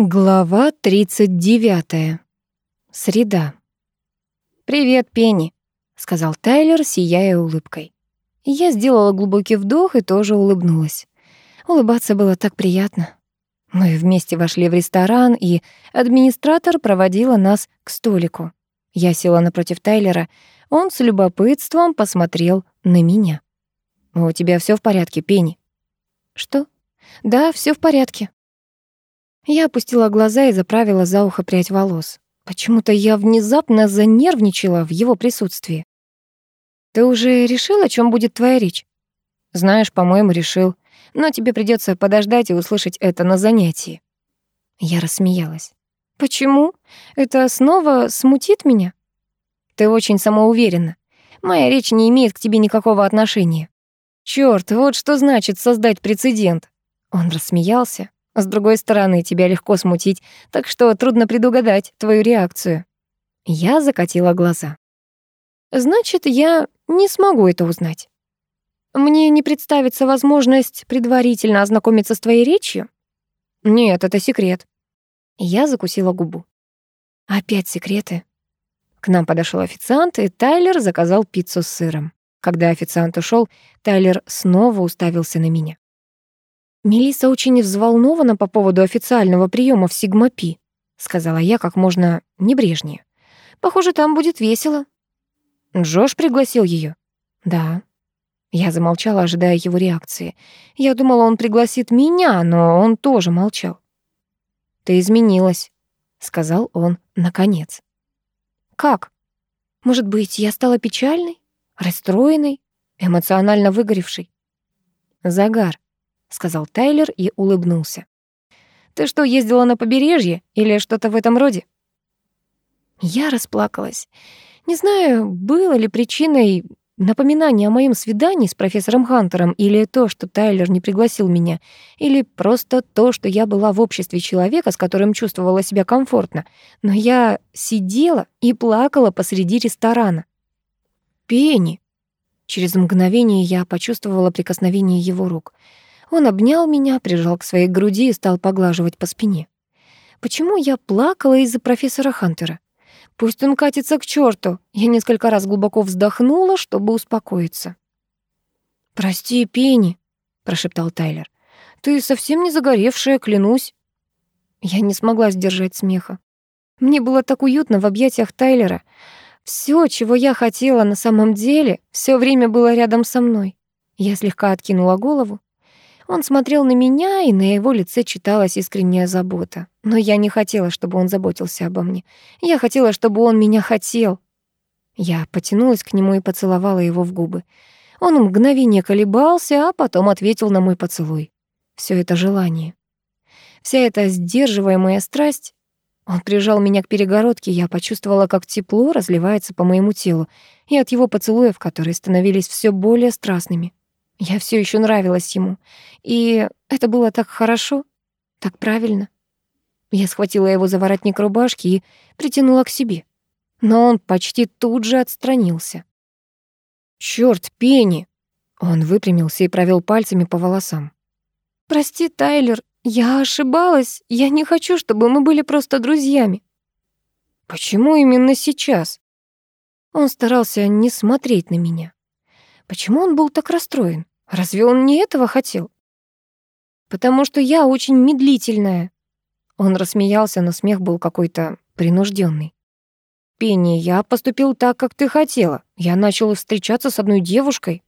Глава 39. Среда. «Привет, Пенни», — сказал Тайлер, сияя улыбкой. Я сделала глубокий вдох и тоже улыбнулась. Улыбаться было так приятно. Мы вместе вошли в ресторан, и администратор проводила нас к столику. Я села напротив Тайлера. Он с любопытством посмотрел на меня. «У тебя все в порядке, Пенни?» «Что?» «Да, все в порядке», я опустила глаза и заправила за ухо прядь волос. Почему-то я внезапно занервничала в его присутствии. «Ты уже решил, о чем будет твоя речь?» «Знаешь, по-моему, решил. Но тебе придется подождать и услышать это на занятии». Я рассмеялась. «Почему? Это снова смутит меня?» «Ты очень самоуверена. Моя речь не имеет к тебе никакого отношения». «Чёрт, вот что значит создать прецедент». Он рассмеялся. С другой стороны, тебя легко смутить, так что трудно предугадать твою реакцию. Я закатила глаза. Значит, я не смогу это узнать. Мне не представится возможность предварительно ознакомиться с твоей речью? Нет, это секрет. Я закусила губу. Опять секреты. К нам подошел официант, и Тайлер заказал пиццу с сыром. Когда официант ушел, Тайлер снова уставился на меня. Мелисса очень взволнована по поводу официального приема в Сигмапи, сказала я как можно небрежнее. Похоже, там будет весело. Джош пригласил ее. Да. Я замолчала, ожидая его реакции. Я думала, он пригласит меня, но он тоже молчал. Ты изменилась, сказал он наконец. Как? Может быть, я стала печальной, расстроенной, эмоционально выгоревшей? Загар, — сказал Тайлер и улыбнулся. «Ты что, ездила на побережье или что-то в этом роде?» Я расплакалась. Не знаю, было ли причиной напоминание о моем свидании с профессором Хантером или то, что Тайлер не пригласил меня, или просто то, что я была в обществе человека, с которым чувствовала себя комфортно. Но я сидела и плакала посреди ресторана. «Пенни!» Через мгновение я почувствовала прикосновение его рук — он обнял меня, прижал к своей груди и стал поглаживать по спине. Почему я плакала из-за профессора Хантера? Пусть он катится к черту. Я несколько раз глубоко вздохнула, чтобы успокоиться. «Прости, Пенни», — прошептал Тайлер. «Ты совсем не загоревшая, клянусь». Я не смогла сдержать смеха. Мне было так уютно в объятиях Тайлера. Все, чего я хотела на самом деле, все время было рядом со мной. Я слегка откинула голову. Он смотрел на меня, и на его лице читалась искренняя забота. Но я не хотела, чтобы он заботился обо мне. Я хотела, чтобы он меня хотел. Я потянулась к нему и поцеловала его в губы. Он мгновение колебался, а потом ответил на мой поцелуй. Все это желание. Вся эта сдерживаемая страсть. Он прижал меня к перегородке, я почувствовала, как тепло разливается по моему телу, и от его поцелуев, которые становились все более страстными. Я все еще нравилась ему. И это было так хорошо, так правильно. Я схватила его за воротник рубашки и притянула к себе. Но он почти тут же отстранился. «Чёрт, Пенни!» Он выпрямился и провел пальцами по волосам. «Прости, Тайлер, я ошибалась. Я не хочу, чтобы мы были просто друзьями». «Почему именно сейчас?» Он старался не смотреть на меня. Почему он был так расстроен? Разве он не этого хотел? Потому что я очень медлительная. Он рассмеялся, но смех был какой-то принужденный. Пенни, я поступил так, как ты хотела. Я начал встречаться с одной девушкой.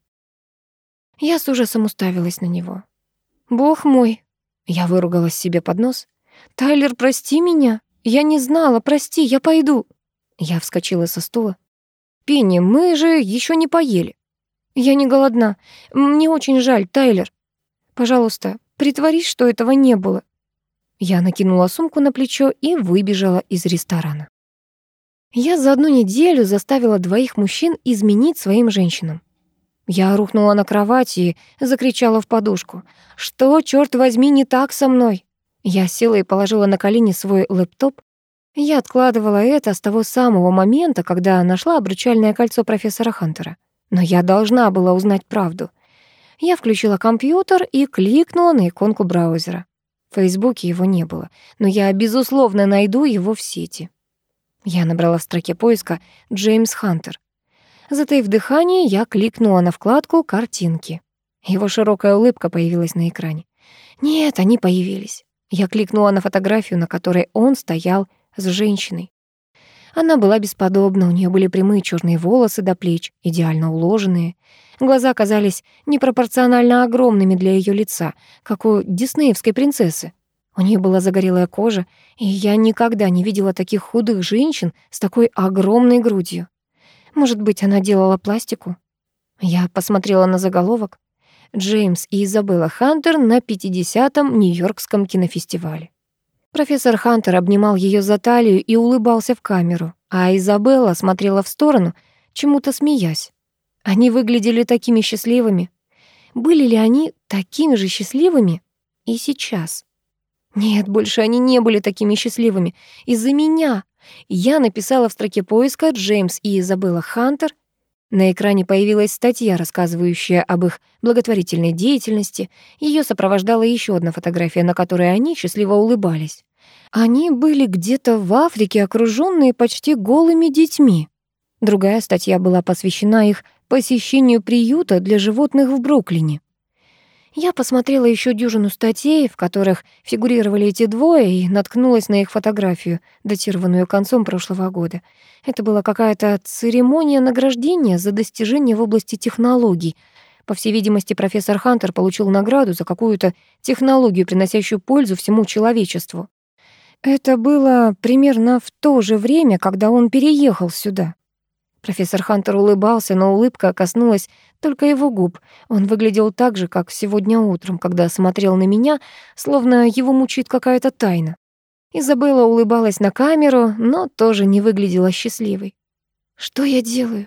Я с ужасом уставилась на него. Бог мой, я выругалась себе под нос. Тайлер, прости меня. Я не знала, прости, я пойду. Я вскочила со стула. Пенни, мы же еще не поели. «Я не голодна. Мне очень жаль, Тайлер. Пожалуйста, притворись, что этого не было». Я накинула сумку на плечо и выбежала из ресторана. Я за одну неделю заставила двоих мужчин изменить своим женщинам. Я рухнула на кровать и закричала в подушку. «Что, черт возьми, не так со мной?» Я села и положила на колени свой лэптоп. Я откладывала это с того самого момента, когда нашла обручальное кольцо профессора Хантера. Но я должна была узнать правду. Я включила компьютер и кликнула на иконку браузера. В Фейсбуке его не было, но я, безусловно, найду его в сети. Я набрала в строке поиска «Джеймс Хантер». Затаив дыхание, я кликнула на вкладку «Картинки». Его широкая улыбка появилась на экране. Нет, они появились. Я кликнула на фотографию, на которой он стоял с женщиной. Она была бесподобна, у нее были прямые черные волосы до плеч, идеально уложенные. Глаза казались непропорционально огромными для ее лица, как у диснеевской принцессы. У нее была загорелая кожа, и я никогда не видела таких худых женщин с такой огромной грудью. Может быть, она делала пластику? Я посмотрела на заголовок. Джеймс и Изабелла Хантер на 50-м Нью-Йоркском кинофестивале. Профессор Хантер обнимал ее за талию и улыбался в камеру, а Изабелла смотрела в сторону, чему-то смеясь. Они выглядели такими счастливыми. Были ли они такими же счастливыми и сейчас? Нет, больше они не были такими счастливыми. Из-за меня. Я написала в строке поиска «Джеймс и Изабелла Хантер». На экране появилась статья, рассказывающая об их благотворительной деятельности. Ее сопровождала еще одна фотография, на которой они счастливо улыбались. Они были где-то в Африке, окруженные почти голыми детьми. Другая статья была посвящена их посещению приюта для животных в Бруклине. Я посмотрела еще дюжину статей, в которых фигурировали эти двое, и наткнулась на их фотографию, датированную концом прошлого года. Это была какая-то церемония награждения за достижения в области технологий. По всей видимости, профессор Хантер получил награду за какую-то технологию, приносящую пользу всему человечеству. Это было примерно в то же время, когда он переехал сюда. Профессор Хантер улыбался, но улыбка коснулась только его губ. Он выглядел так же, как сегодня утром, когда смотрел на меня, словно его мучает какая-то тайна. Изабелла улыбалась на камеру, но тоже не выглядела счастливой. Что я делаю?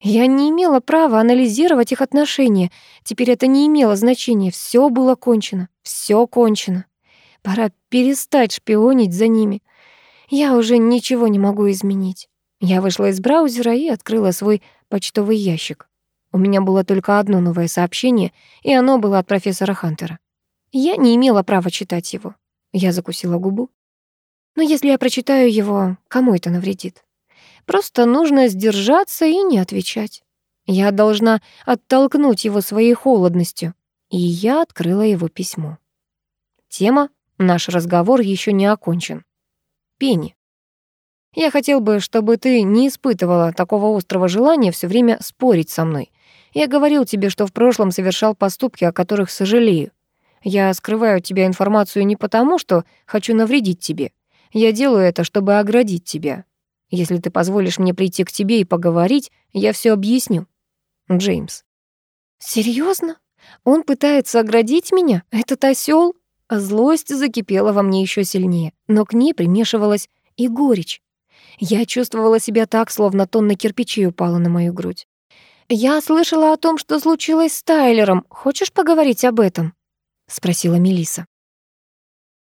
Я не имела права анализировать их отношения. Теперь это не имело значения. Все было кончено. Все кончено. Пора перестать шпионить за ними. Я уже ничего не могу изменить. Я вышла из браузера и открыла свой почтовый ящик. У меня было только одно новое сообщение, и оно было от профессора Хантера. Я не имела права читать его. Я закусила губу. Но если я прочитаю его, кому это навредит? Просто нужно сдержаться и не отвечать. Я должна оттолкнуть его своей холодностью. И я открыла его письмо. Тема «Наш разговор еще не окончен». Пенни. Я хотел бы, чтобы ты не испытывала такого острого желания все время спорить со мной. Я говорил тебе, что в прошлом совершал поступки, о которых сожалею. Я скрываю от тебя информацию не потому, что хочу навредить тебе. Я делаю это, чтобы оградить тебя. Если ты позволишь мне прийти к тебе и поговорить, я все объясню. Джеймс. Серьезно? Он пытается оградить меня? Этот осел? Злость закипела во мне еще сильнее, но к ней примешивалась и горечь. Я чувствовала себя так, словно тонна кирпичей упала на мою грудь. «Я слышала о том, что случилось с Тайлером. Хочешь поговорить об этом?» — спросила Мелиса.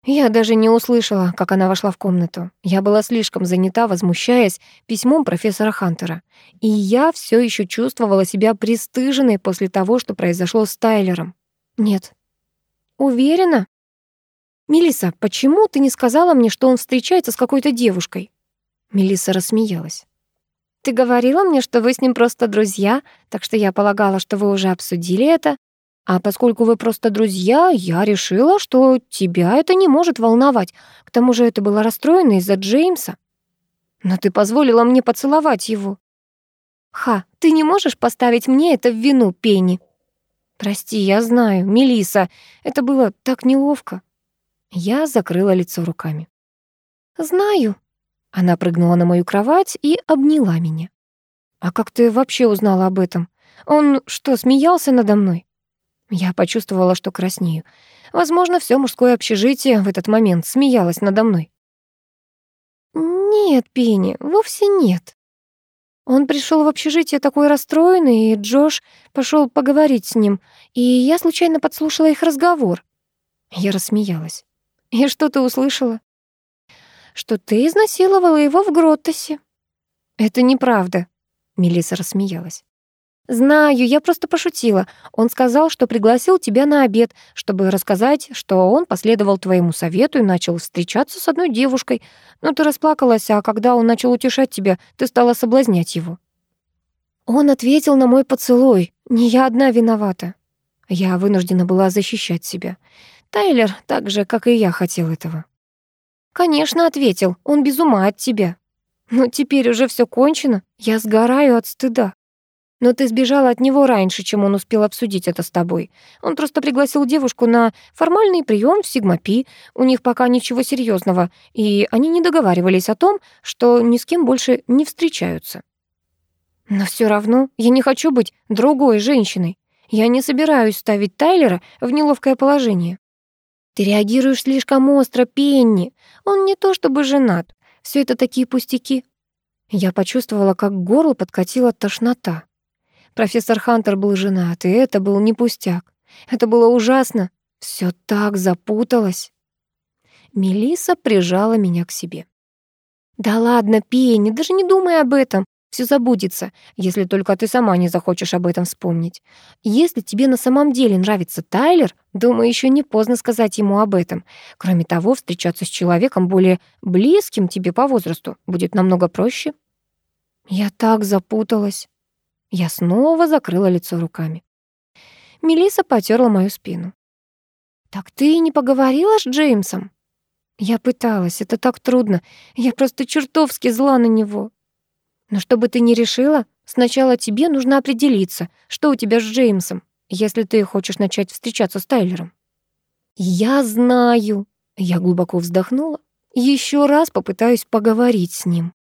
Я даже не услышала, как она вошла в комнату. Я была слишком занята, возмущаясь письмом профессора Хантера. И я все еще чувствовала себя пристыженной после того, что произошло с Тайлером. Нет. Уверена? Мелиса, почему ты не сказала мне, что он встречается с какой-то девушкой? Мелисса рассмеялась. «Ты говорила мне, что вы с ним просто друзья, так что я полагала, что вы уже обсудили это. А поскольку вы просто друзья, я решила, что тебя это не может волновать. К тому же это было расстроено из-за Джеймса. Но ты позволила мне поцеловать его». «Ха, ты не можешь поставить мне это в вину, Пенни?» «Прости, я знаю, Мелиса, это было так неловко». Я закрыла лицо руками. «Знаю», она прыгнула на мою кровать и обняла меня. «А как ты вообще узнала об этом? Он что, смеялся надо мной?» Я почувствовала, что краснею. Возможно, все мужское общежитие в этот момент смеялось надо мной. «Нет, Пенни, вовсе нет». Он пришел в общежитие такой расстроенный, и Джош пошел поговорить с ним, и я случайно подслушала их разговор. Я рассмеялась. «И что ты услышала?» Что ты изнасиловала его в Гроттосе». «Это неправда», — Мелисса рассмеялась. «Знаю, я просто пошутила. Он сказал, что пригласил тебя на обед, чтобы рассказать, что он последовал твоему совету и начал встречаться с одной девушкой. Но ты расплакалась, а когда он начал утешать тебя, ты стала соблазнять его». Он ответил на мой поцелуй. Не я одна виновата. Я вынуждена была защищать себя. Тайлер так же, как и я, хотел этого. «Конечно, ответил. Он без ума от тебя». «Но теперь уже все кончено. Я сгораю от стыда». Но ты сбежала от него раньше, чем он успел обсудить это с тобой. Он просто пригласил девушку на формальный прием в Сигмапи. У них пока ничего серьезного, и они не договаривались о том, что ни с кем больше не встречаются. Но все равно я не хочу быть другой женщиной. Я не собираюсь ставить Тайлера в неловкое положение. Ты реагируешь слишком остро, Пенни. Он не то чтобы женат. Все это такие пустяки. Я почувствовала, как к горлу подкатила тошнота. Профессор Хантер был женат, и это был не пустяк. Это было ужасно. Все так запуталось. Мелиса прижала меня к себе. «Да ладно, Пенни, даже не думай об этом. Все забудется, если только ты сама не захочешь об этом вспомнить. Если тебе на самом деле нравится Тайлер, думаю, еще не поздно сказать ему об этом. Кроме того, встречаться с человеком более близким тебе по возрасту будет намного проще». Я так запуталась. Я снова закрыла лицо руками. Мелиса потерла мою спину. «Так ты не поговорила с Джеймсом?» Я пыталась, это так трудно. Я просто чертовски зла на него. Но что бы ты ни решила, сначала тебе нужно определиться, что у тебя с Джеймсом, если ты хочешь начать встречаться с Тайлером. Я знаю. Я глубоко вздохнула. Еще раз попытаюсь поговорить с ним.